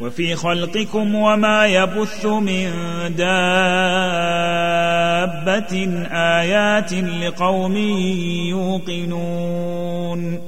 وفي خلقكم وما يبث من دابة آيات لقوم يوقنون.